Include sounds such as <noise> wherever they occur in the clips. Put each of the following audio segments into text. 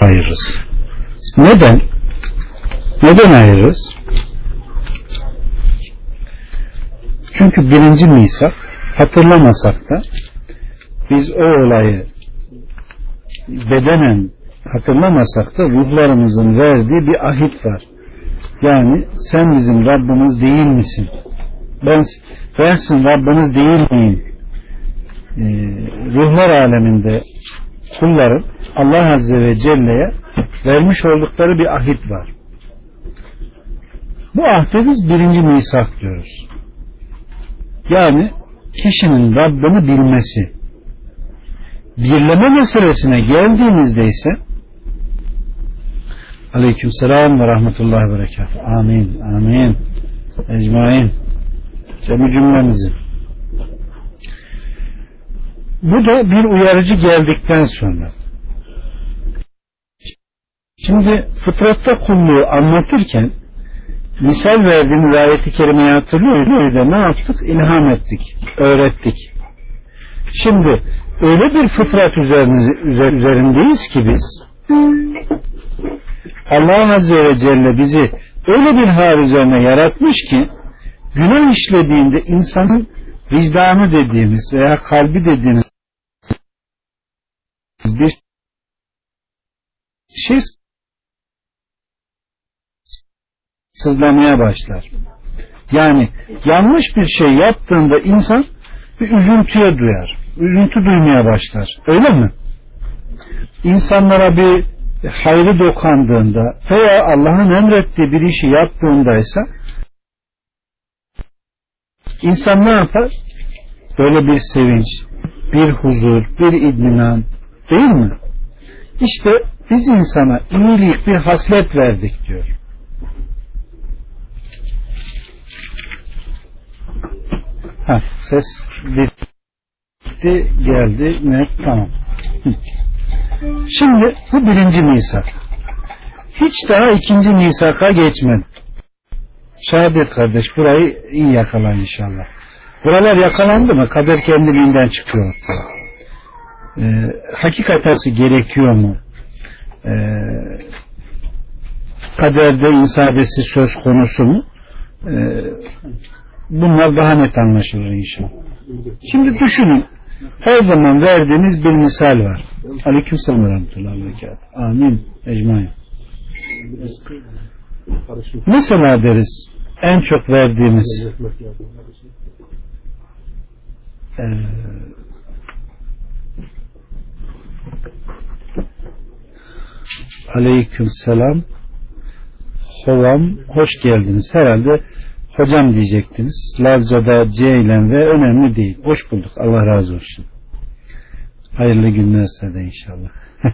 ayırırız. Neden? Neden ayırırız? Çünkü birinci misak hatırlamasak da biz o olayı bedenen hatırlamasak da ruhlarımızın verdiği bir ahit var. Yani sen bizim Rabbimiz değil misin? Ben, bensin Rabbiniz değil miyim? Ee, ruhlar aleminde kulların Allah Azze ve Celle'ye vermiş oldukları bir ahit var. Bu ahde biz birinci misak diyoruz. Yani kişinin Rabbini bilmesi. Birleme meselesine geldiğimizde ise Aleyküm selam ve rahmetullahi ve berekatuhu. Amin. Amin. Ecmain. Cemi cümlemizi. Bu da bir uyarıcı geldikten sonra. Şimdi fıtratta kulluğu anlatırken misal verdiğimiz ayeti kerimeyi hatırlıyor muyuz? Ne yaptık? İlham ettik, öğrettik. Şimdi öyle bir fıtrat üzerindeyiz ki biz Allah Azze ve Celle bizi öyle bir hal üzerine yaratmış ki günah işlediğinde insanın vicdanı dediğimiz veya kalbi dediğimiz bir şey sızlamaya başlar. Yani yanlış bir şey yaptığında insan bir üzüntüye duyar. Üzüntü duymaya başlar. Öyle mi? İnsanlara bir hayrı dokandığında veya Allah'ın emrettiği bir işi yaptığında ise insan ne yapar? Böyle bir sevinç, bir huzur, bir idminan değil mi? İşte biz insana iyilik bir haslet verdik diyor. Ha, ses bitti, geldi, net, tamam. Şimdi bu birinci misak. Hiç daha ikinci misaka geçmedi. Şehadet kardeş burayı iyi yakalan inşallah. Buralar yakalandı mı kader kendiliğinden çıkıyor. Ee, hakikatası gerekiyor mu? Ee, kaderde insadesi söz konusu mu? Ee, bunlar daha net anlaşılır inşallah. Şimdi düşünün her zaman verdiğimiz bir misal var. Aleyküm selam ve rahmetullahi Amin. Ecmain. Mesela deriz en çok verdiğimiz e, Aleyküm selam Hovam hoş geldiniz. Herhalde hocam diyecektiniz. Lazca'da C ile ve önemli değil. Hoş bulduk. Allah razı olsun. Hayırlı günler size de inşallah. <laughs>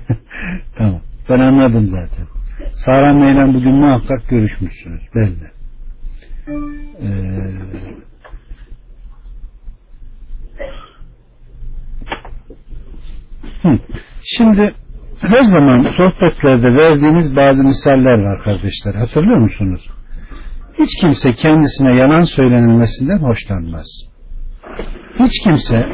tamam. Ben anladım zaten. Sahran Bey'le bugün muhakkak görüşmüşsünüz. Belli. Ee, Şimdi her zaman sohbetlerde verdiğimiz bazı misaller var kardeşler. Hatırlıyor musunuz? Hiç kimse kendisine yalan söylenilmesinden hoşlanmaz. Hiç kimse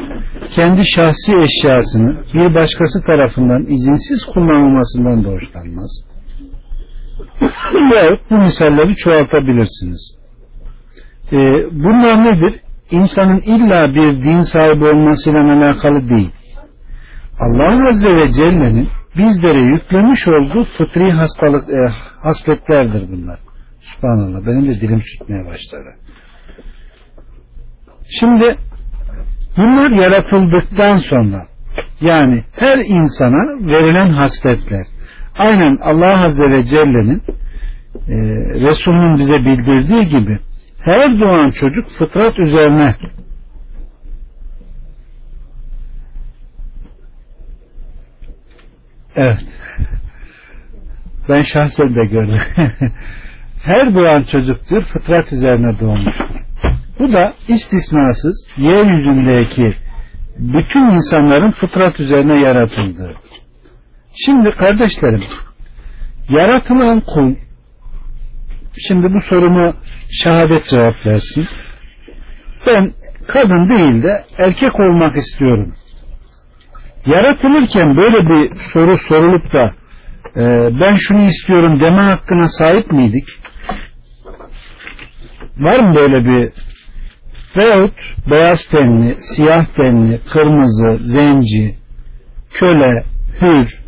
kendi şahsi eşyasını bir başkası tarafından izinsiz kullanılmasından da hoşlanmaz. Ve bu misalleri çoğaltabilirsiniz. Ee, bunlar nedir? İnsanın illa bir din sahibi olmasıyla alakalı değil. Allah Azze ve Celle'nin bizlere yüklemiş olduğu fıtri hastalık, e, hasletlerdir bunlar. Subhanallah benim de dilim tutmaya başladı. Şimdi bunlar yaratıldıktan sonra yani her insana verilen hasletler aynen Allah Azze ve Celle'nin e, Resulünün bize bildirdiği gibi her doğan çocuk fıtrat üzerine evet ben şahsen de gördüm <laughs> her doğan çocuktur fıtrat üzerine doğmuştur. Bu da istisnasız yeryüzündeki bütün insanların fıtrat üzerine yaratıldığı. Şimdi kardeşlerim yaratılan kul şimdi bu sorumu şehadet cevap versin. Ben kadın değil de erkek olmak istiyorum. Yaratılırken böyle bir soru sorulup da e, ben şunu istiyorum deme hakkına sahip miydik? Var mı böyle bir veyahut beyaz tenli, siyah tenli, kırmızı, zenci, köle, hür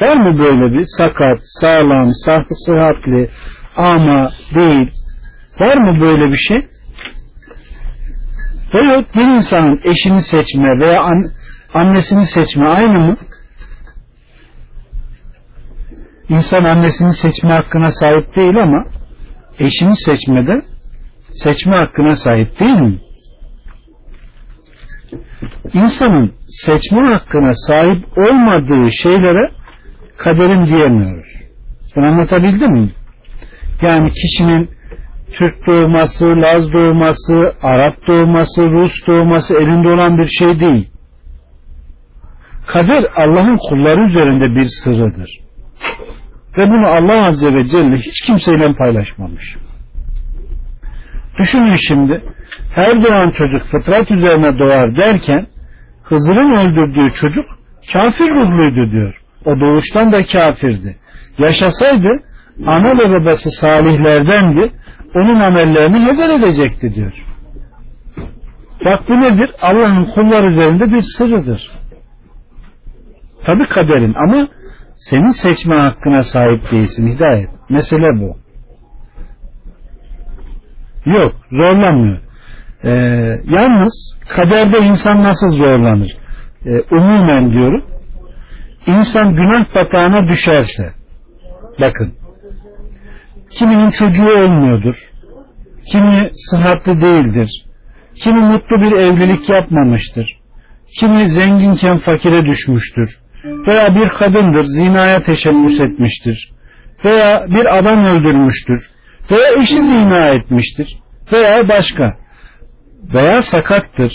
var mı böyle bir sakat, sağlam, sahte, sıhhatli, ama değil var mı böyle bir şey? Veyahut bir insanın eşini seçme veya an, annesini seçme aynı mı? İnsan annesini seçme hakkına sahip değil ama eşini seçmede seçme hakkına sahip değil mi? İnsanın seçme hakkına sahip olmadığı şeylere kaderim diyemiyoruz. Bunu anlatabildim mi? Yani kişinin Türk doğması, Laz doğması, Arap doğması, Rus doğması elinde olan bir şey değil. Kader Allah'ın kulları üzerinde bir sırrıdır. Ve bunu Allah Azze ve Celle hiç kimseyle paylaşmamış. Düşünün şimdi her doğan çocuk fıtrat üzerine doğar derken Hızır'ın öldürdüğü çocuk kafir ruhluydu diyor. O doğuştan da kafirdi. Yaşasaydı ana ve babası salihlerdendi onun amellerini heder edecekti diyor. Bak bu nedir? Allah'ın kullar üzerinde bir sırrıdır. Tabi kaderin ama senin seçme hakkına sahip değilsin hidayet. Mesele bu. Yok zorlanmıyor. Ee, yalnız kaderde insan nasıl zorlanır? Ee, umumen diyorum. İnsan günah batağına düşerse bakın kiminin çocuğu olmuyordur. Kimi sıhhatli değildir. Kimi mutlu bir evlilik yapmamıştır. Kimi zenginken fakire düşmüştür. Veya bir kadındır zinaya teşebbüs etmiştir. Veya bir adam öldürmüştür. Veya eşi zina etmiştir. Veya başka. Veya sakattır.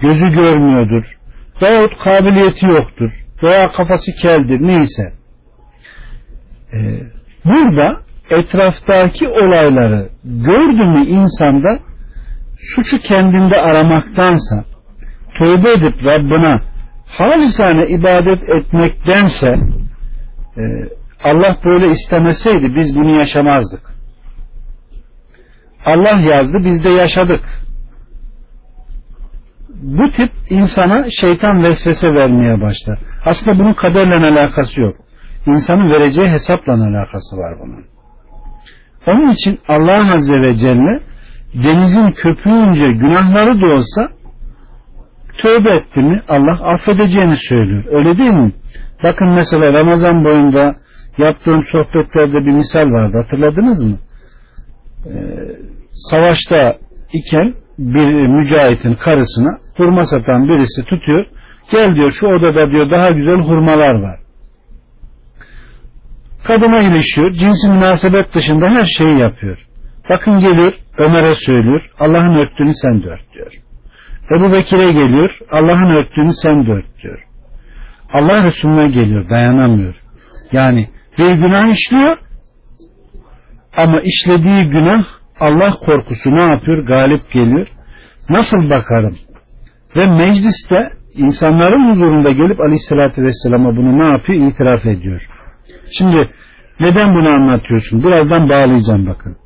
Gözü görmüyordur. Veyahut kabiliyeti yoktur. Veya kafası keldir. Neyse. Ee, burada etraftaki olayları gördü mü insanda suçu kendinde aramaktansa tövbe edip Rabbına halisane ibadet etmektense e, Allah böyle istemeseydi biz bunu yaşamazdık. Allah yazdı biz de yaşadık. Bu tip insana şeytan vesvese vermeye başlar. Aslında bunun kaderle alakası yok. İnsanın vereceği hesapla alakası var bunun. Onun için Allah Azze ve Celle denizin köpüğünce günahları da olsa tövbe etti mi Allah affedeceğini söylüyor. Öyle değil mi? Bakın mesela Ramazan boyunda yaptığım sohbetlerde bir misal vardı. Hatırladınız mı? Ee, savaşta iken bir mücahitin karısına hurma satan birisi tutuyor. Gel diyor şu odada diyor daha güzel hurmalar var. Kadına ilişiyor. Cinsi münasebet dışında her şeyi yapıyor. Bakın geliyor Ömer'e söylüyor. Allah'ın örttüğünü sen de ört diyor. Ebu Bekir'e geliyor. Allah'ın örttüğünü sen de ört diyor. Allah Resulüne geliyor. Dayanamıyor. Yani bir günah işliyor ama işlediği günah Allah korkusu ne yapıyor? Galip geliyor. Nasıl bakarım? Ve mecliste insanların huzurunda gelip aleyhissalatü vesselama bunu ne yapıyor? İtiraf ediyor. Şimdi neden bunu anlatıyorsun? Birazdan bağlayacağım bakın.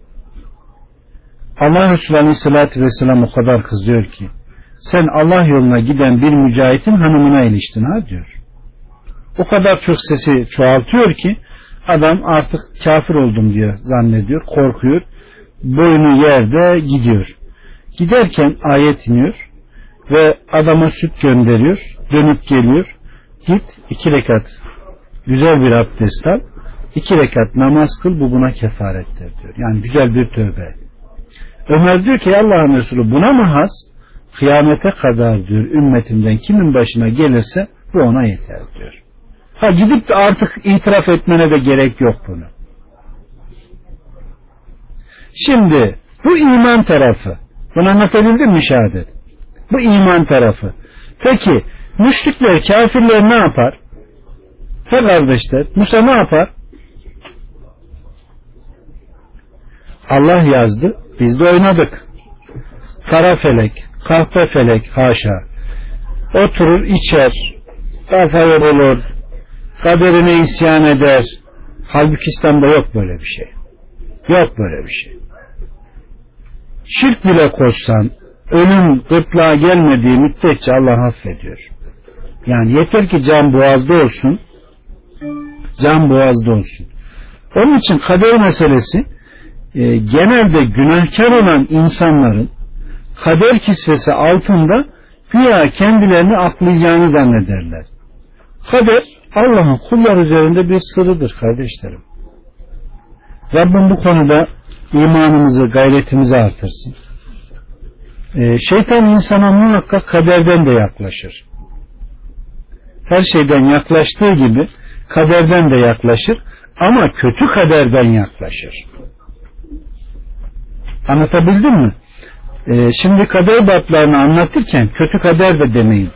Allah Resulü Aleyhisselatü Vesselam o kadar kızıyor ki sen Allah yoluna giden bir mücahitin hanımına iliştin ha diyor. O kadar çok sesi çoğaltıyor ki adam artık kafir oldum diyor zannediyor, korkuyor. Boynu yerde gidiyor. Giderken ayet iniyor ve adama süt gönderiyor, dönüp geliyor. Git iki rekat güzel bir abdest al, iki rekat namaz kıl bu buna kefarettir diyor. Yani güzel bir tövbe. Ömer diyor ki Allah'ın Resulü buna mı has? Kıyamete kadar diyor ümmetimden kimin başına gelirse bu ona yeter diyor. Ha gidip de artık itiraf etmene de gerek yok bunu. Şimdi bu iman tarafı. Bunu anlatabildim mi şehadet? Bu iman tarafı. Peki müşrikler, kafirler ne yapar? He kardeşler Musa ne yapar? Allah yazdı. Biz de oynadık. Kara felek, kahpe felek haşa. Oturur içer, kafa yorulur, kaderine isyan eder, Halbuki İslam'da yok böyle bir şey. Yok böyle bir şey. Şirk bile koşsan ölüm gırtlağa gelmediği müddetçe Allah affediyor. Yani yeter ki can boğazda olsun can boğazda olsun. Onun için kader meselesi e, genelde günahkar olan insanların kader kisvesi altında güya kendilerini aklayacağını zannederler. Kader Allah'ın kullar üzerinde bir sırrıdır kardeşlerim. Rabbim bu konuda imanımızı, gayretimizi artırsın. Ee, şeytan insana muhakkak kaderden de yaklaşır. Her şeyden yaklaştığı gibi kaderden de yaklaşır ama kötü kaderden yaklaşır. Anlatabildim mi? Ee, şimdi kader batlarını anlatırken kötü kader de demeyin.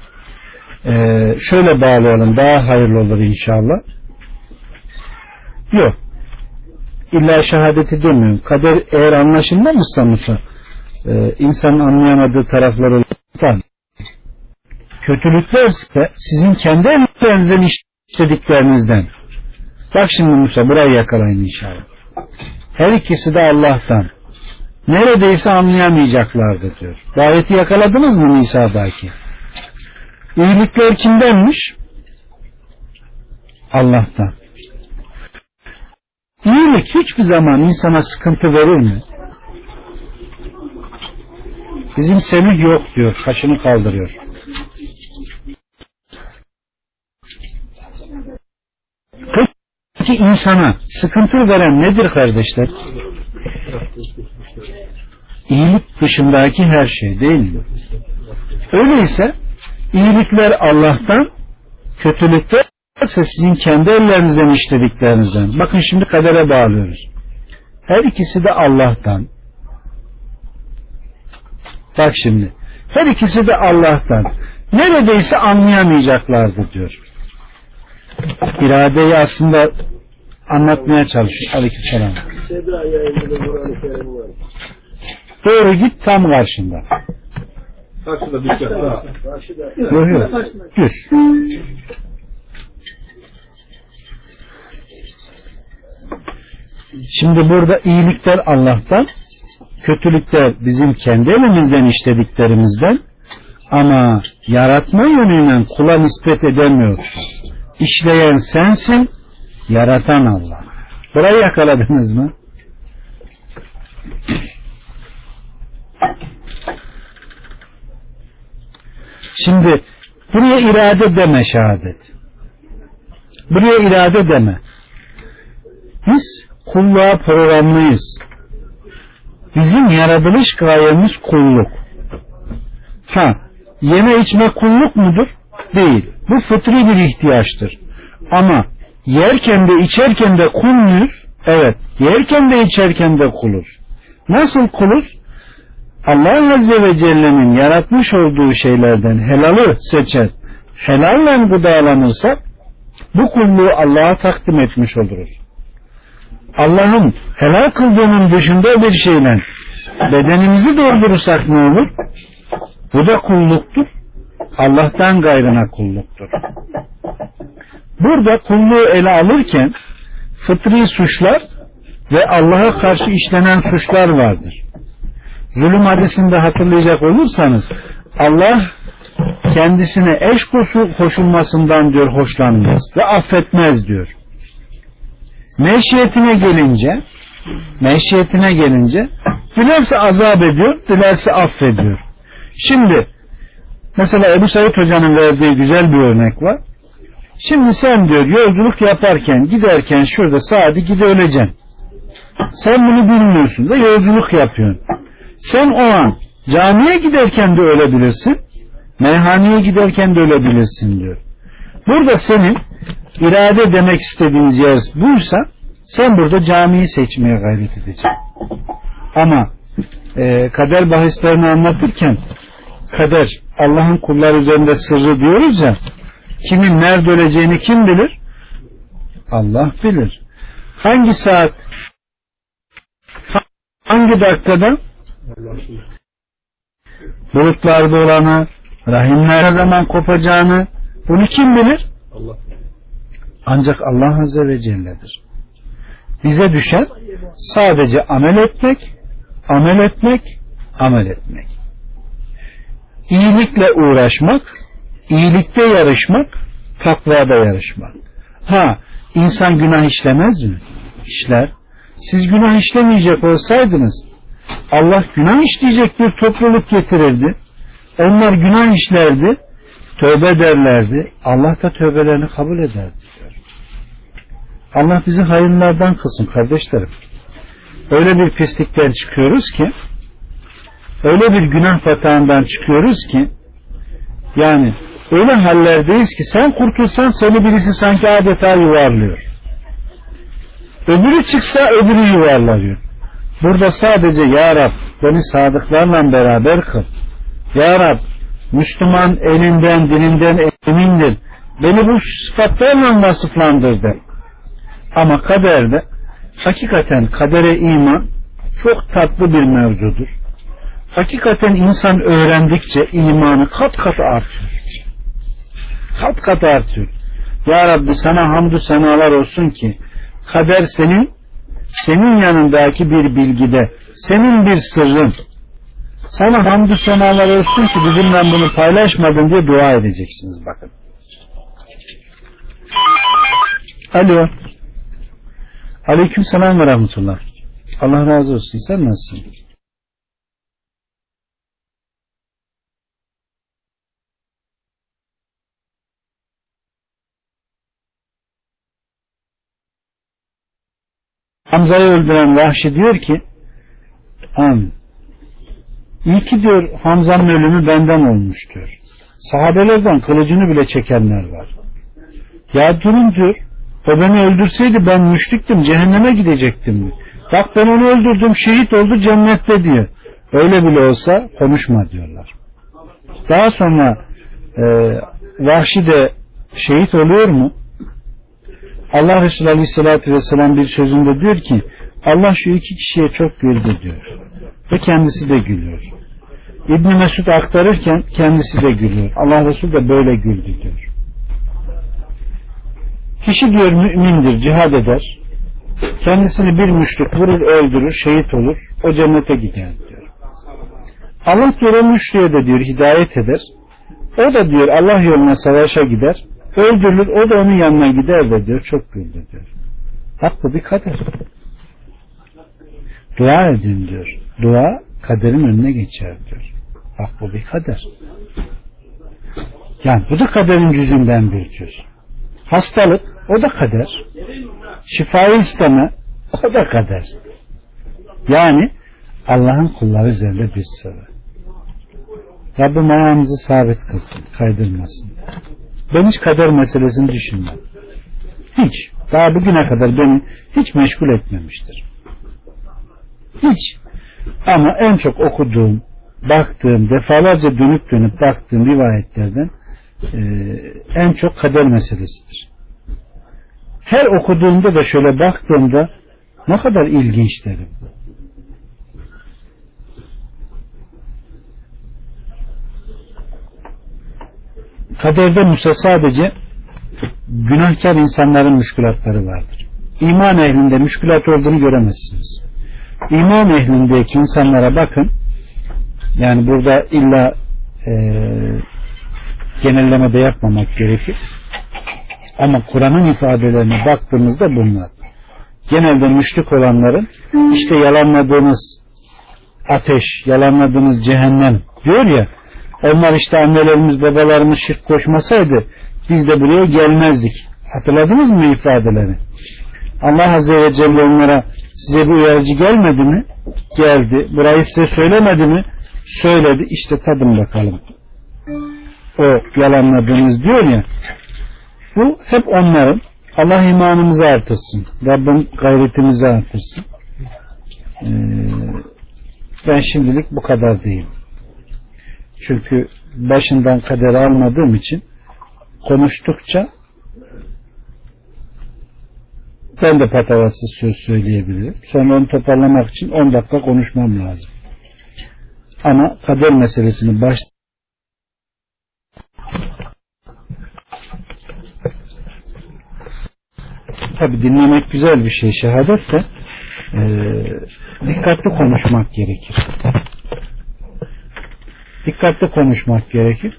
Ee, şöyle bağlayalım daha hayırlı olur inşallah. Yok. İlla şehadeti demiyorum. Kader eğer anlaşılmamışsa Musa e, insanın anlayamadığı tarafları olan kötülükler ise sizin kendi ellerinizden işlediklerinizden. Bak şimdi Musa burayı yakalayın inşallah. Her ikisi de Allah'tan. Neredeyse anlayamayacaklardı diyor. Bu ayeti yakaladınız mı Nisa'daki? İyilikler kimdenmiş? Allah'tan. İyilik hiçbir zaman insana sıkıntı verir mi? Bizim Semih yok diyor. Kaşını kaldırıyor. Peki insana sıkıntı veren nedir kardeşler? İyilik dışındaki her şey değil mi? Öyleyse iyilikler Allah'tan, kötülükler ise sizin kendi ellerinizden işlediklerinizden. Bakın şimdi kadere bağlıyoruz. Her ikisi de Allah'tan. Bak şimdi. Her ikisi de Allah'tan. Neredeyse anlayamayacaklardı diyor. İradeyi aslında anlatmaya çalışıyor. Aleykümselam. Doğru git tam karşında. Karşıda dikkat. Ha. Yok yok. Düz. Şimdi burada iyilikler Allah'tan, kötülükler bizim kendi elimizden işlediklerimizden ama yaratma yönüyle kula nispet edemiyor. İşleyen sensin, yaratan Allah. Burayı yakaladınız mı? Şimdi buraya irade deme şehadet. Buraya irade deme. Biz kulluğa programlıyız. Bizim yaratılış gayemiz kulluk. Ha, yeme içme kulluk mudur? Değil. Bu fıtri bir ihtiyaçtır. Ama yerken de içerken de kul muyuz? Evet. Yerken de içerken de kuluz. Nasıl kuluz? Allah Azze ve Celle'nin yaratmış olduğu şeylerden helalı seçer, helalle gıdalanırsak bu kulluğu Allah'a takdim etmiş oluruz. Allah'ın helal kıldığının dışında bir şeyle bedenimizi doldurursak ne olur? Bu da kulluktur. Allah'tan gayrına kulluktur. Burada kulluğu ele alırken fıtri suçlar ve Allah'a karşı işlenen suçlar vardır. Zulüm hadisinde hatırlayacak olursanız Allah kendisine eş koşulmasından diyor hoşlanmaz ve affetmez diyor. Meşiyetine gelince meşiyetine gelince dilerse azap ediyor, dilerse affediyor. Şimdi mesela Ebu Said Hoca'nın verdiği güzel bir örnek var. Şimdi sen diyor yolculuk yaparken giderken şurada saati gide öleceksin. Sen bunu bilmiyorsun da yolculuk yapıyorsun. Sen o an camiye giderken de ölebilirsin. Meyhaneye giderken de ölebilirsin diyor. Burada senin irade demek istediğiniz yer buysa sen burada camiyi seçmeye gayret edeceksin. Ama e, kader bahislerini anlatırken kader Allah'ın kullar üzerinde sırrı diyoruz ya kimin nerede öleceğini kim bilir? Allah bilir. Hangi saat hangi dakikada bulutlarda olanı rahimler ne zaman kopacağını bunu kim bilir? Allah. Ancak Allah Azze ve Celle'dir. Bize düşen sadece amel etmek, amel etmek, amel etmek. İyilikle uğraşmak, iyilikte yarışmak, takvada yarışmak. Ha, insan günah işlemez mi? İşler. Siz günah işlemeyecek olsaydınız Allah günah işleyecek bir topluluk getirirdi. Onlar günah işlerdi, tövbe ederlerdi. Allah da tövbelerini kabul ederdi. Allah bizi hayırlardan kılsın kardeşlerim. Öyle bir pislikten çıkıyoruz ki öyle bir günah batağından çıkıyoruz ki yani öyle hallerdeyiz ki sen kurtulsan seni birisi sanki adeta yuvarlıyor. Öbürü çıksa öbürü yuvarlanıyor. Burada sadece Ya Rab beni sadıklarla beraber kıl. Ya Rab Müslüman elinden dininden emindir. Beni bu sıfatlarla vasıflandırdı. Ama kaderde hakikaten kadere iman çok tatlı bir mevzudur. Hakikaten insan öğrendikçe imanı kat kat artıyor. Kat kat artıyor. Ya Rabbi sana hamdü senalar olsun ki kader senin senin yanındaki bir bilgide senin bir sırrın sana hamdü senalar olsun ki bizimle bunu paylaşmadın diye dua edeceksiniz bakın. Alo. Aleyküm selam ve rahmetullah. Allah razı olsun. Sen nasılsın? Hamza'yı öldüren Vahşi diyor ki An, iyi ki diyor Hamza'nın ölümü benden olmuş diyor. Sahabelerden kılıcını bile çekenler var. Ya durun diyor. O beni öldürseydi ben müşriktim cehenneme gidecektim. Bak ben onu öldürdüm şehit oldu cennette diyor. Öyle bile olsa konuşma diyorlar. Daha sonra e, Vahşi de şehit oluyor mu? Allah Resulü Aleyhisselatü Vesselam bir sözünde diyor ki Allah şu iki kişiye çok güldü diyor. Ve kendisi de gülüyor. İbn Mesud aktarırken kendisi de gülüyor. Allah Resulü de böyle güldü diyor. Kişi diyor mümindir, cihad eder. Kendisini bir müşrik vurur, öldürür, şehit olur. O cennete gider diyor. Allah diyor o müşriye de diyor hidayet eder. O da diyor Allah yoluna savaşa gider. Öldürülür, o da onun yanına gider de diyor. Çok güldü diyor. Bak bu bir kader. Dua edin diyor. Dua kaderin önüne geçer diyor. Bak bu bir kader. Yani bu da kaderin cüzünden bir cüz. Hastalık o da kader. Şifayı isteme o da kader. Yani Allah'ın kulları üzerinde bir sırrı. Rabbim ayağımızı sabit kılsın, kaydırmasın. Ben hiç kader meselesini düşünmem. Hiç. Daha bugüne kadar beni hiç meşgul etmemiştir. Hiç. Ama en çok okuduğum, baktığım, defalarca dönüp dönüp baktığım rivayetlerden e, en çok kader meselesidir. Her okuduğumda da şöyle baktığımda ne kadar ilginç derim. Kaderde Musa sadece günahkar insanların müşkülatları vardır. İman ehlinde müşkülat olduğunu göremezsiniz. İman ehlindeki insanlara bakın yani burada illa e, genelleme de yapmamak gerekir. Ama Kur'an'ın ifadelerine baktığımızda bunlar. Genelde müşrik olanların işte yalanladığınız ateş, yalanladığınız cehennem diyor ya onlar işte annelerimiz babalarımız şirk koşmasaydı biz de buraya gelmezdik. Hatırladınız mı ifadeleri? Allah Azze ve Celle onlara size bir uyarıcı gelmedi mi? Geldi. Burayı size söylemedi mi? Söyledi. İşte tadın bakalım. O yalanladığınız diyor ya bu hep onların Allah imanımızı artırsın. Rabbim gayretimizi artırsın. Ee, ben şimdilik bu kadar diyeyim. Çünkü başından kaderi almadığım için konuştukça ben de patavatsız söz söyleyebilirim. Sonra onu toparlamak için 10 dakika konuşmam lazım. Ama kader meselesini baş tabi dinlemek güzel bir şey şehadet de e, dikkatli konuşmak gerekir. Dikkatli konuşmak gerekir.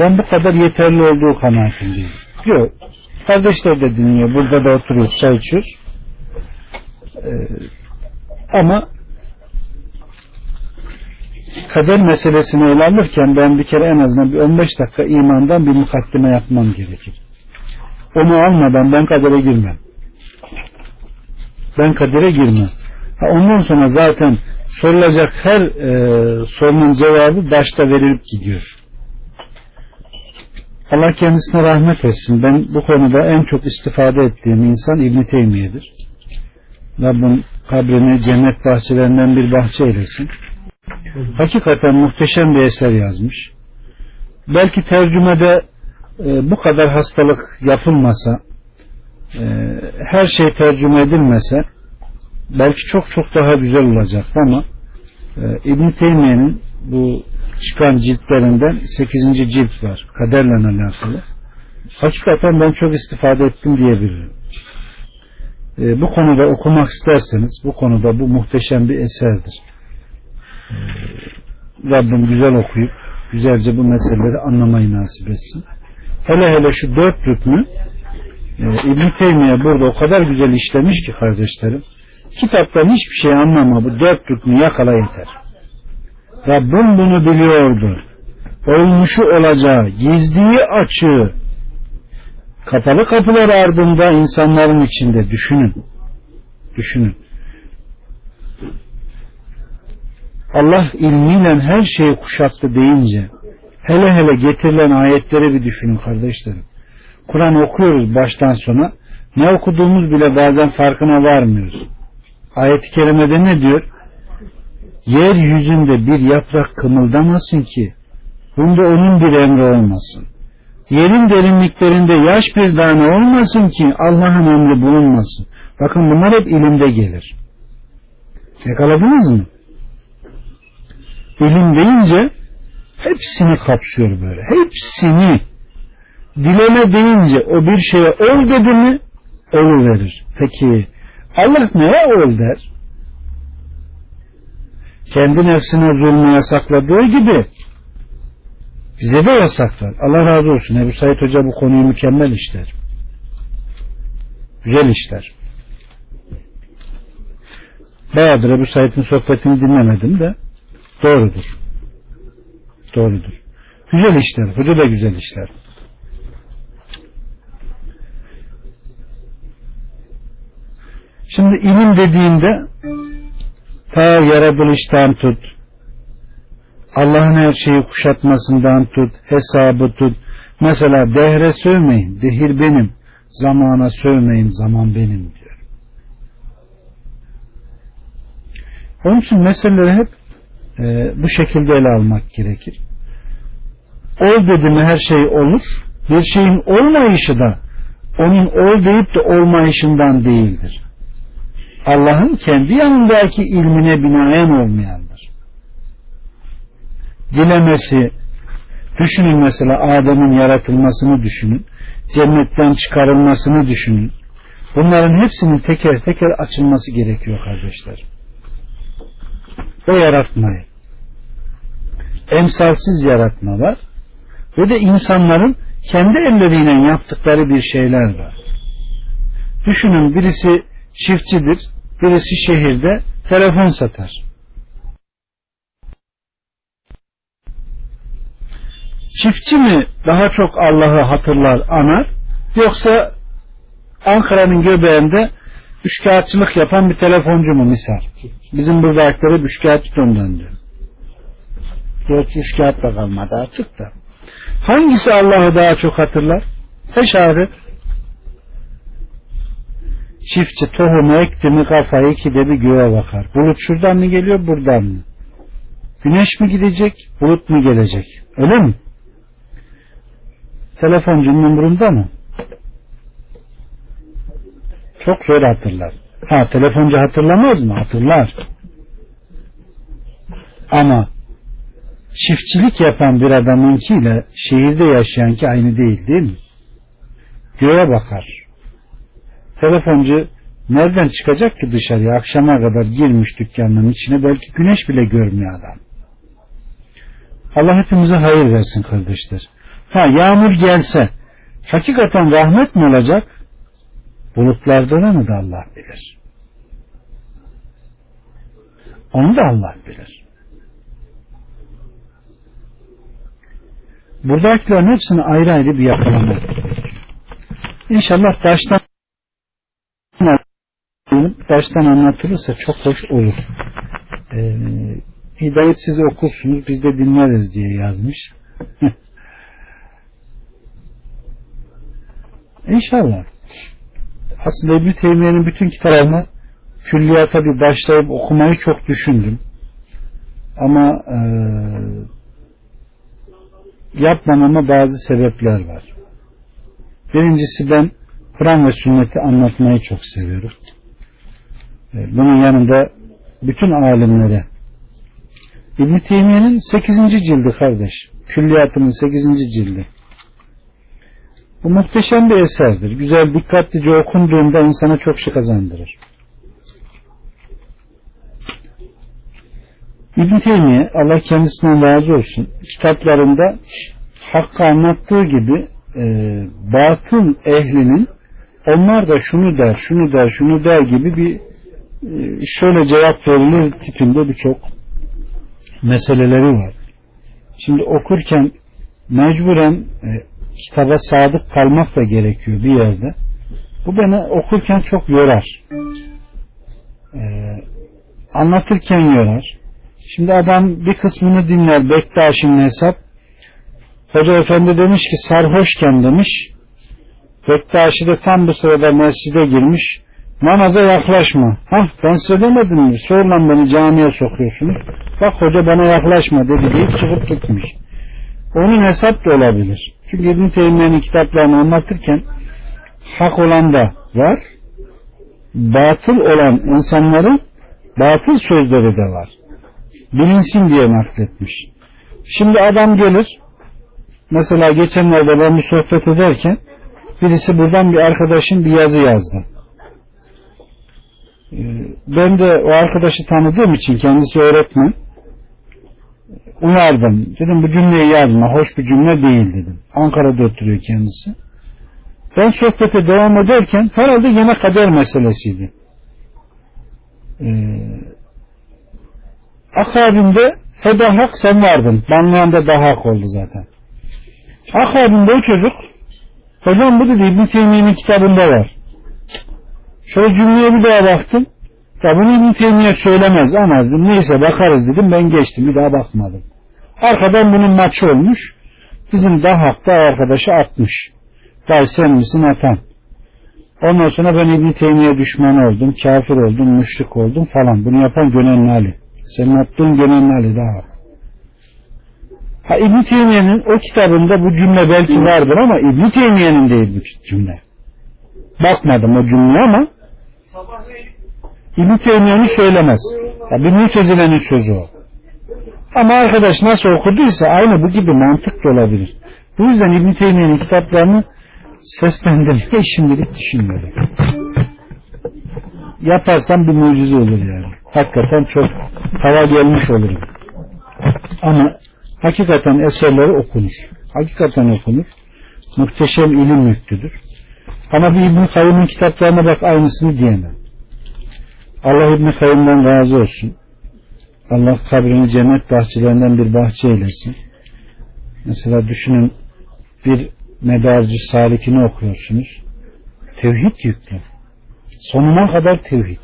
Ben bu kadar yeterli olduğu kanaatindeyim. Yok. Kardeşler de dinliyor. Burada da oturuyoruz, çay içiyoruz. Ee, ama kader meselesini ele alırken ben bir kere en azından bir 15 dakika imandan bir mukaddime yapmam gerekir. Onu almadan ben kadere girmem. Ben kadere girmem. Ondan sonra zaten sorulacak her e, sorunun cevabı başta verilip gidiyor. Allah kendisine rahmet etsin. Ben bu konuda en çok istifade ettiğim insan İbn Teymiye'dir. Rabbim kabrini cennet bahçelerinden bir bahçe eylesin. Hakikaten muhteşem bir eser yazmış. Belki tercümede e, bu kadar hastalık yapılmasa, e, her şey tercüme edilmese belki çok çok daha güzel olacak ama e, İbn Teymiye'nin bu çıkan ciltlerinden 8. cilt var. Kaderle alakalı. Hakikaten ben çok istifade ettim diyebilirim. E, bu konuda okumak isterseniz bu konuda bu muhteşem bir eserdir. E, Rabbim güzel okuyup güzelce bu meseleleri anlamayı nasip etsin. Hele hele şu dört rükmü e, İbn Teymiye burada o kadar güzel işlemiş ki kardeşlerim. Kitaptan hiçbir şey anlama bu dört rükmü yakala yeter. Rabbim bunu biliyordu. Olmuşu olacağı, gizliyi açığı, kapalı kapılar ardında insanların içinde düşünün. Düşünün. Allah ilmiyle her şeyi kuşattı deyince hele hele getirilen ayetleri bir düşünün kardeşlerim. Kur'an okuyoruz baştan sona. Ne okuduğumuz bile bazen farkına varmıyoruz. Ayet-i kerimede ne diyor? Yeryüzünde bir yaprak kımıldamasın ki bunda onun bir emri olmasın. Yerin derinliklerinde yaş bir tane olmasın ki Allah'ın emri bulunmasın. Bakın bunlar hep ilimde gelir. Yakaladınız mı? İlim deyince hepsini kapsıyor böyle. Hepsini. Dileme deyince o bir şeye ol dedi mi olu verir. Peki Neye ol der? Kendi nefsine zulmü yasakladığı gibi bize de yasaklar. Allah razı olsun. Ebu Said Hoca bu konuyu mükemmel işler. Güzel işler. Bayağıdır Ebu Said'in sohbetini dinlemedim de doğrudur. Doğrudur. Güzel işler. Hoca da güzel işler. Şimdi ilim dediğinde ta yaratılıştan tut, Allah'ın her şeyi kuşatmasından tut, hesabı tut. Mesela dehre sövmeyin, dehir benim. Zamana sövmeyin, zaman benim diyor. Onun için meseleleri hep e, bu şekilde ele almak gerekir. Ol dedi mi her şey olur. Bir şeyin olmayışı da onun ol deyip de olmayışından değildir. Allah'ın kendi yanındaki ilmine binaen olmayandır. Dilemesi, düşünün mesela Adem'in yaratılmasını düşünün, cennetten çıkarılmasını düşünün. Bunların hepsinin teker teker açılması gerekiyor kardeşler. O yaratmayı. Emsalsiz yaratma var. Ve de insanların kendi elleriyle yaptıkları bir şeyler var. Düşünün birisi çiftçidir, birisi şehirde telefon satar. Çiftçi mi daha çok Allah'ı hatırlar, anar, yoksa Ankara'nın göbeğinde üçkağıtçılık yapan bir telefoncu mu misal? Bizim buradakileri üçkağıtçı diyor. Gerçi üçkağıt da kalmadı artık da. Hangisi Allah'ı daha çok hatırlar? Teşahüt. Çiftçi tohumu ekti mi kafayı iki de bir göğe bakar. Bulut şuradan mı geliyor buradan mı? Güneş mi gidecek bulut mu gelecek? Öyle mi? Telefoncunun umurunda mı? Çok zor hatırlar. Ha telefoncu hatırlamaz mı? Hatırlar. Ama çiftçilik yapan bir adamınkiyle şehirde yaşayanki aynı değil değil mi? Göğe bakar telefoncu nereden çıkacak ki dışarıya akşama kadar girmiş dükkanların içine belki güneş bile görmüyor adam. Allah hepimize hayır versin kardeşler. Ha yağmur gelse hakikaten rahmet mi olacak? Bulutlarda olanı da Allah bilir. Onu da Allah bilir. Buradakilerin hepsini ayrı ayrı bir yakalamak. İnşallah baştan baştan anlatılırsa çok hoş olur. Ee, Hidayet siz okursunuz biz de dinleriz diye yazmış. <laughs> İnşallah. Aslında İbn Teymiye'nin bütün kitaplarını külliyata bir başlayıp okumayı çok düşündüm. Ama e, yapmamama bazı sebepler var. Birincisi ben Kur'an ve sünneti anlatmayı çok seviyorum. E, bunun yanında bütün alimlere İbn Teymiye'nin 8. cildi kardeş. Külliyatının 8. cildi. Bu muhteşem bir eserdir. Güzel dikkatlice okunduğunda insana çok şey kazandırır. İbn Teymiye Allah kendisinden razı olsun kitaplarında hakkı anlattığı gibi e, batıl ehlinin onlar da şunu der, şunu der, şunu der gibi bir şöyle cevap verilir tipinde birçok meseleleri var. Şimdi okurken mecburen e, kitaba sadık kalmak da gerekiyor bir yerde. Bu beni okurken çok yorar. E, anlatırken yorar. Şimdi adam bir kısmını dinler Bektaş'ın hesap. Hoca efendi demiş ki sarhoşken demiş Bektaşi de tam bu sırada mescide girmiş namaza yaklaşma. Hah ben size demedim mi? Sorla beni camiye sokuyorsunuz. Bak hoca bana yaklaşma dedi deyip çıkıp gitmiş. Onun hesap da olabilir. Çünkü İbn Teymiye'nin kitaplarını anlatırken hak olan da var. Batıl olan insanların batıl sözleri de var. Bilinsin diye nakletmiş. Şimdi adam gelir mesela geçenlerde ben bir sohbet ederken birisi buradan bir arkadaşın bir yazı yazdı. Ben de o arkadaşı tanıdığım için kendisi öğretmen uyardım. Dedim bu cümleyi yazma. Hoş bir cümle değil dedim. Ankara'da oturuyor kendisi. Ben sohbete devam ederken herhalde yine kader meselesiydi. Ee, akabinde Heda Hak sen vardın. Banlayan da daha hak oldu zaten. Akabinde o çocuk hocam bu dedi İbn Teymiye'nin kitabında var. Şöyle cümleye bir daha baktım. Ya bunu İbn Teymiye söylemez ama dedim, neyse bakarız dedim ben geçtim bir daha bakmadım. Arkadan bunun maçı olmuş. Bizim daha hakta arkadaşı atmış. Vay sen misin atan. Ondan sonra ben İbn Teymiye düşmanı oldum, kafir oldum, müşrik oldum falan. Bunu yapan Gönenli Ali. Senin attığın Gönenli Ali daha. Ha İbn Teymiye'nin o kitabında bu cümle belki vardır ama İbn Teymiye'nin değil bu cümle. Bakmadım o cümleye ama İbn Teymiye'nin söylemez. Ya bir mütezilenin sözü o. Ama arkadaş nasıl okuduysa aynı bu gibi mantık da olabilir. Bu yüzden İbn Teymiye'nin kitaplarını seslendirmeyi şimdilik düşünmüyorum. Yaparsam bir mucize olur yani. Hakikaten çok hava gelmiş olurum. Ama hakikaten eserleri okunur. Hakikaten okunur. Muhteşem ilim yüklüdür. Ama bir İbn-i Kayyum'un kitaplarına bak aynısını diyemem. Allah İbn-i Kayyum'dan razı olsun. Allah kabrini cennet bahçelerinden bir bahçe eylesin. Mesela düşünün bir medarcı salikini okuyorsunuz. Tevhid yüklü. Sonuna kadar tevhid.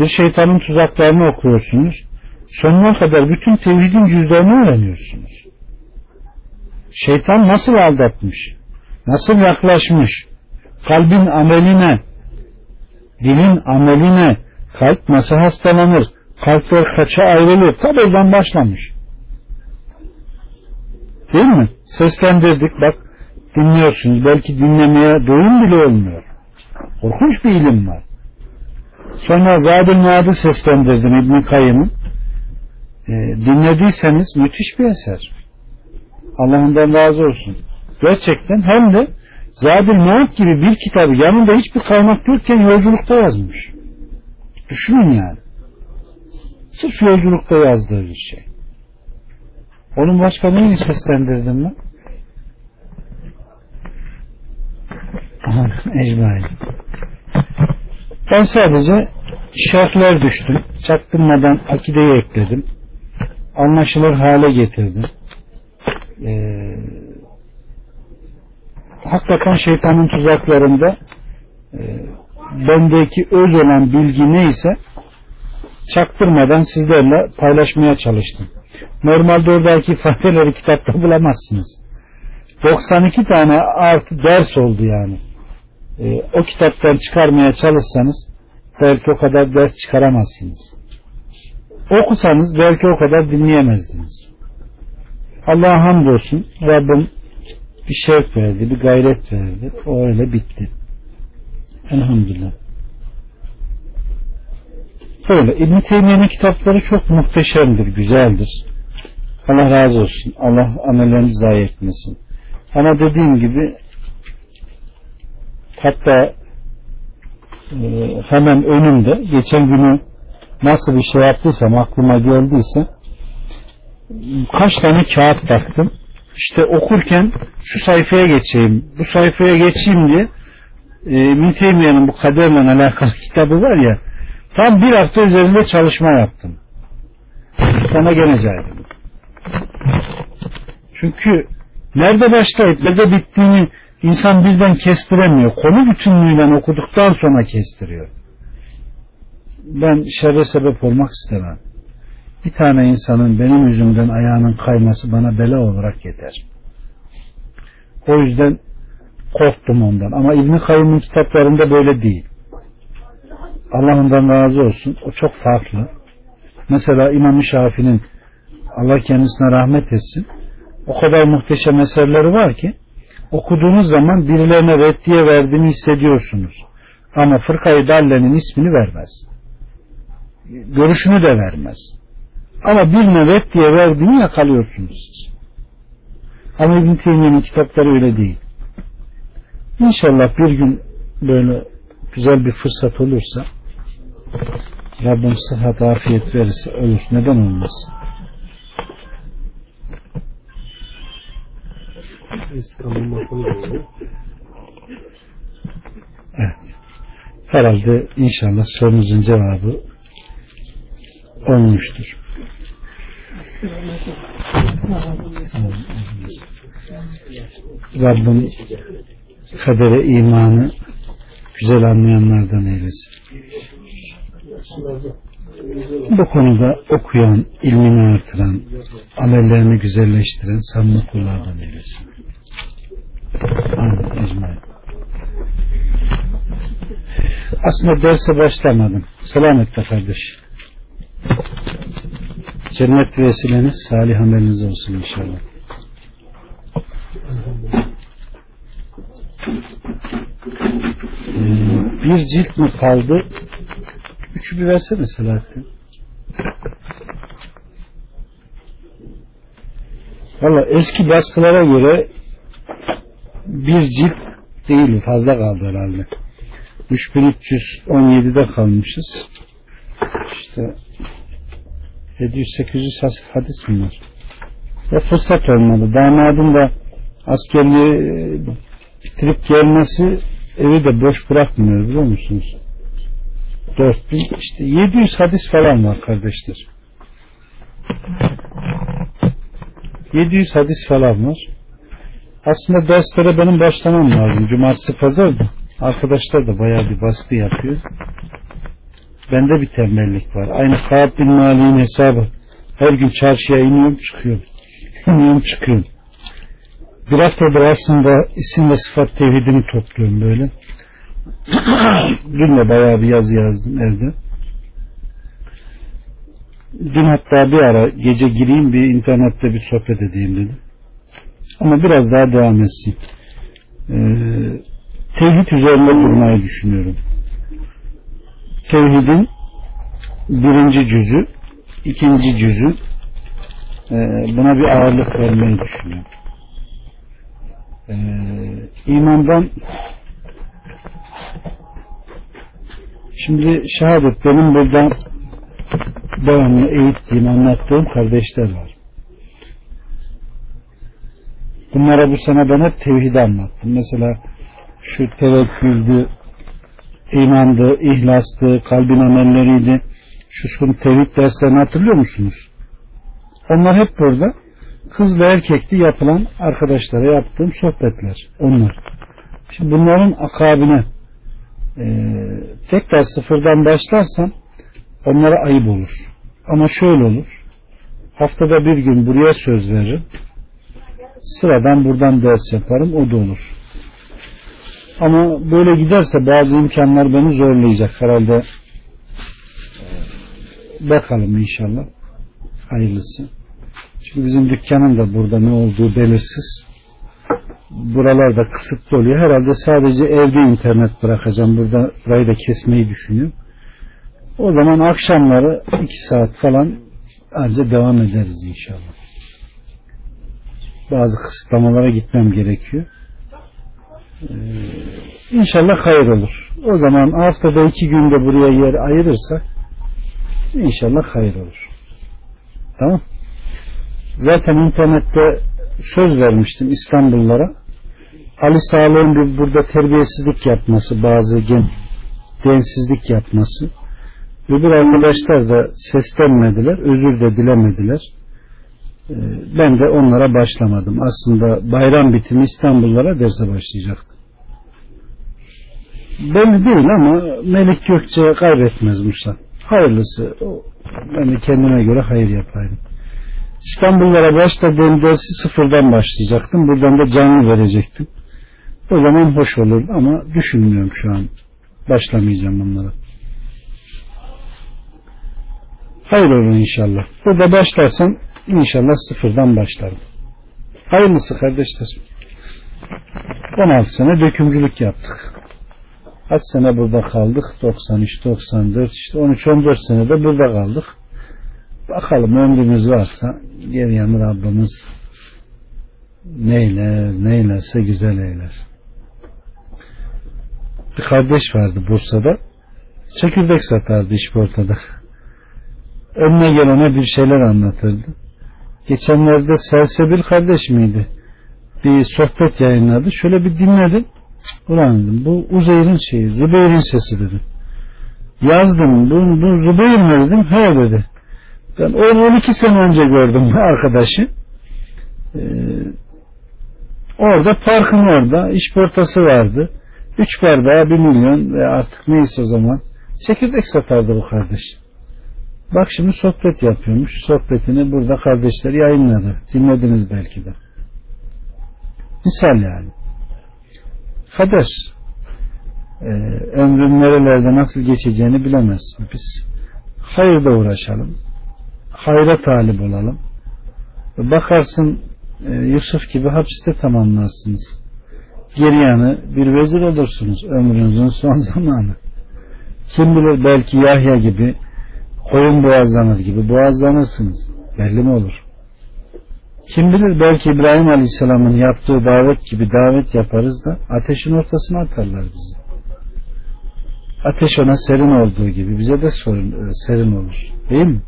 Bir şeytanın tuzaklarını okuyorsunuz. Sonuna kadar bütün tevhidin cüzdanını öğreniyorsunuz. Şeytan nasıl aldatmış? Nasıl yaklaşmış? Kalbin ameline, dilin ameline, kalp nasıl hastalanır? Kalpler kaça ayrılır? Tabi başlamış. Değil mi? Seslendirdik bak dinliyorsunuz. Belki dinlemeye doyum bile olmuyor. Korkunç bir ilim var. Sonra Zadül Maad'ı seslendirdim İbn-i. E, dinlediyseniz müthiş bir eser. Allah ondan razı olsun. Gerçekten hem de Zadül Mevt gibi bir kitabı yanında hiçbir kaynak yokken yolculukta yazmış. Düşünün yani. Sırf yolculukta yazdığı bir şey. Onun başka neyini seslendirdim mi? Ecmaîn. Ben sadece şerhler düştüm. Çaktırmadan akideyi ekledim. Anlaşılır hale getirdim. Ee, hakikaten şeytanın tuzaklarında e, bendeki öz olan bilgi neyse çaktırmadan sizlerle paylaşmaya çalıştım. Normalde oradaki <laughs> ifadeleri kitapta bulamazsınız. 92 tane artı ders oldu yani. E, o kitaptan çıkarmaya çalışsanız belki o kadar ders çıkaramazsınız. Okusanız belki o kadar dinleyemezdiniz. Allah'a hamdolsun Rabbim bir şevk verdi, bir gayret verdi. O öyle bitti. Elhamdülillah. Böyle İbn Teymiye'nin kitapları çok muhteşemdir, güzeldir. Allah razı olsun. Allah amellerini zayi etmesin. Ama dediğim gibi hatta e, hemen önümde geçen günü nasıl bir şey yaptıysam aklıma geldiyse kaç tane kağıt baktım. İşte okurken şu sayfaya geçeyim, bu sayfaya geçeyim diye e, İbn bu kaderle alakalı <laughs> kitabı var ya tam bir hafta üzerinde çalışma yaptım. Sana gene caydım. Çünkü nerede başlayıp nerede bittiğini insan birden kestiremiyor. Konu bütünlüğüyle okuduktan sonra kestiriyor. Ben şerre sebep olmak istemem. Bir tane insanın benim yüzümden ayağının kayması bana bela olarak yeter. O yüzden korktum ondan. Ama İbn Kayyım'ın kitaplarında böyle değil. Allah ondan razı olsun. O çok farklı. Mesela İmam Şafii'nin Allah kendisine rahmet etsin. O kadar muhteşem eserleri var ki okuduğunuz zaman birilerine reddiye verdiğini hissediyorsunuz. Ama fırkayı dallenin ismini vermez. Görüşünü de vermez. Ama birine reddiye verdiğini yakalıyorsunuz siz. Ama İbn Teymiye'nin kitapları öyle değil. İnşallah bir gün böyle güzel bir fırsat olursa Rabbim sıhhat afiyet verirse ölür. Neden olmaz? Evet. Herhalde inşallah sorunuzun cevabı olmuştur. Rabbim kadere imanı güzel anlayanlardan eylesin. Bu konuda okuyan, ilmini artıran, amellerini güzelleştiren samimi kullardan eylesin. Amin. Aslında derse başlamadım. Selametle kardeş. Cennet vesileniz salih ameliniz olsun inşallah. Ee, bir cilt mi kaldı? Üçü bir versene Selahattin. Valla eski baskılara göre bir cilt değil fazla kaldı herhalde. 3317'de kalmışız. İşte 700-800 hadis var? Ve fırsat olmadı. Damadın da askerliği bitirip gelmesi evi de boş bırakmıyor biliyor musunuz? 4000 işte 700 hadis falan var kardeşler. 700 hadis falan var. Aslında derslere benim başlamam lazım. Cumartesi pazar da arkadaşlar da bayağı bir baskı yapıyor. Bende bir tembellik var. Aynı Kaab bin Mali'nin hesabı. Her gün çarşıya iniyorum çıkıyorum. <laughs> iniyorum çıkıyorum. Bir haftadır aslında isim ve sıfat tevhidini topluyorum böyle. <clears throat> Dün de bayağı bir yazı yazdım evde. Dün hatta bir ara gece gireyim bir internette bir sohbet edeyim dedim. Ama biraz daha devam etsin. Ee, tevhid üzerinde durmayı düşünüyorum. Tevhidin birinci cüzü, ikinci cüzü e, buna bir ağırlık vermeyi düşünüyorum. Ee, imandan şimdi şehadet benim buradan devamlı eğittiğim, anlattığım kardeşler var. Bunlara bu sene ben hep tevhidi anlattım. Mesela şu tevekküldü, imandı, ihlastı, kalbin amelleriydi. Şu şun tevhid derslerini hatırlıyor musunuz? Onlar hep burada. Kız ve erkekli yapılan arkadaşlara yaptığım sohbetler. Onlar. Şimdi bunların akabine e, tekrar sıfırdan başlarsam onlara ayıp olur. Ama şöyle olur. Haftada bir gün buraya söz veririm. Sıradan buradan ders yaparım. O da olur. Ama böyle giderse bazı imkanlar beni zorlayacak herhalde. Bakalım inşallah. Hayırlısı. Çünkü bizim dükkanın da burada ne olduğu belirsiz. Buralarda kısıtlı oluyor. Herhalde sadece evde internet bırakacağım. Burada burayı da kesmeyi düşünüyorum. O zaman akşamları iki saat falan ancak devam ederiz inşallah. Bazı kısıtlamalara gitmem gerekiyor. Ee, inşallah hayır olur. O zaman haftada iki günde buraya yer ayırırsak inşallah hayır olur. Tamam. Zaten internette söz vermiştim İstanbullulara. Ali Sağlık'ın bir burada terbiyesizlik yapması, bazı gen, densizlik yapması. Öbür arkadaşlar da seslenmediler, özür de dilemediler. Ee, ben de onlara başlamadım. Aslında bayram bitimi İstanbullulara derse başlayacaktım. Belli değil ama Melik Gökçe kaybetmez Musa. Hayırlısı. De kendime göre hayır yapayım. İstanbullara başladığım dersi sıfırdan başlayacaktım. Buradan da canlı verecektim. O zaman hoş olurdu ama düşünmüyorum şu an. Başlamayacağım onlara. Hayır olur inşallah. Burada başlarsam inşallah sıfırdan başlarım. Hayırlısı kardeşler. 16 sene dökümcülük yaptık. Kaç sene burada kaldık? 93, 94, işte 13-14 sene de burada kaldık. Bakalım ömrümüz varsa geri yanı Rabbimiz neyler, neylerse güzel eyler. Bir kardeş vardı Bursa'da. Çekirdek satardı işportada. Önüne gelene bir şeyler anlatırdı. Geçenlerde Selsebil kardeş miydi? Bir sohbet yayınladı. Şöyle bir dinledim. Ulan dedim bu Uzeyr'in şeyi, Zübeyir'in sesi dedim. Yazdım. Bu, bu Zübeyir mi dedim? He dedi. Ben 12 sene önce gördüm bu arkadaşı. Ee, orada parkın orada iş portası vardı. Üç bardağa bir milyon ve artık neyse o zaman çekirdek satardı bu kardeş. Bak şimdi sohbet yapıyormuş. Sohbetini burada kardeşler yayınladı. Dinlediniz belki de. Misal yani. Kader. Ee, ömrün nerelerde nasıl geçeceğini bilemezsin. Biz hayırda uğraşalım hayra talip olalım. Bakarsın e, Yusuf gibi hapiste tamamlarsınız. Geri yanı bir vezir olursunuz ömrünüzün son <laughs> zamanı. Kim bilir belki Yahya gibi koyun boğazlanır gibi boğazlanırsınız. Belli mi olur? Kim bilir belki İbrahim Aleyhisselam'ın yaptığı davet gibi davet yaparız da ateşin ortasına atarlar bizi. Ateş ona serin olduğu gibi bize de sorun, e, serin olur. Değil mi?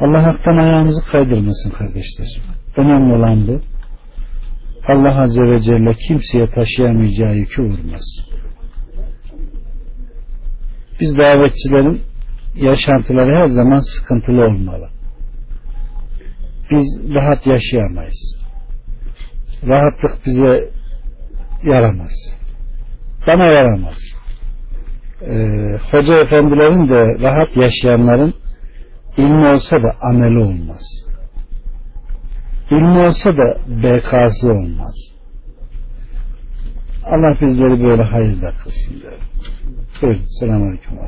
Allah haktan ayağımızı kaydırmasın kardeşler. Önemli olan bu. Allah Azze ve Celle kimseye taşıyamayacağı yükü vurmaz. Biz davetçilerin yaşantıları her zaman sıkıntılı olmalı. Biz rahat yaşayamayız. Rahatlık bize yaramaz. Bana yaramaz. Ee, hoca efendilerin de rahat yaşayanların İlmi olsa da ameli olmaz. İlmi olsa da bekası olmaz. Allah bizleri böyle hayırda kılsın. Buyurun. Selamun Aleyküm.